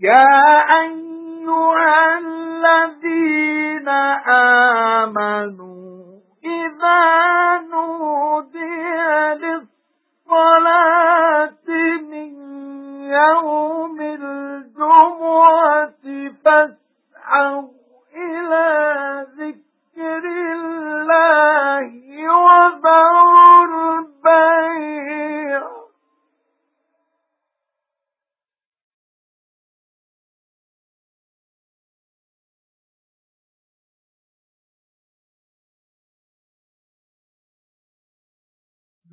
يَا أَيُّهَا الَّذِينَ آمَنُوا إِذَا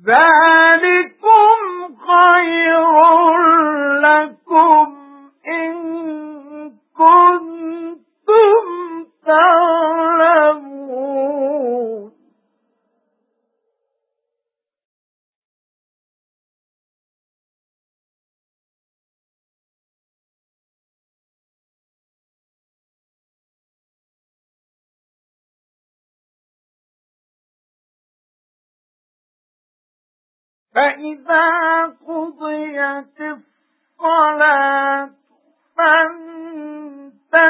ذَلِكُمْ فَإِذَا قُضِيَتِ الصَّلَاةُ فَانتَشِرُوا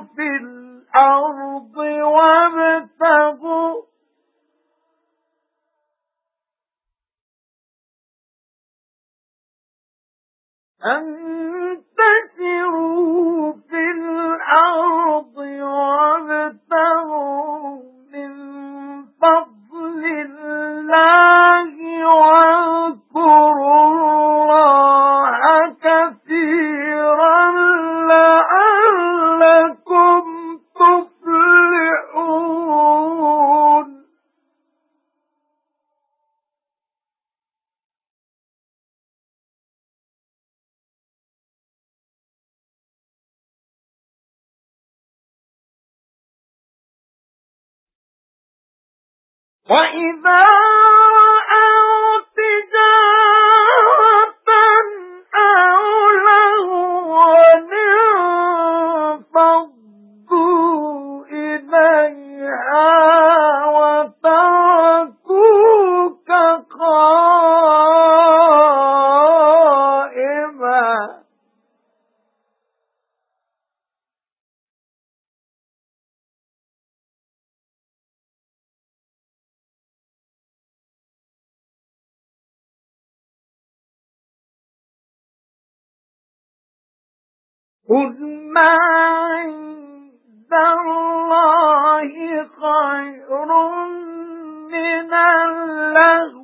فِي الْأَرْضِ وَابْتَغُوا انتشروا وَإِذَا خُذْ مَا عِندَ اللَّهِ خَيْرٌ مِنَ اللَّهْوِ وَمِنَ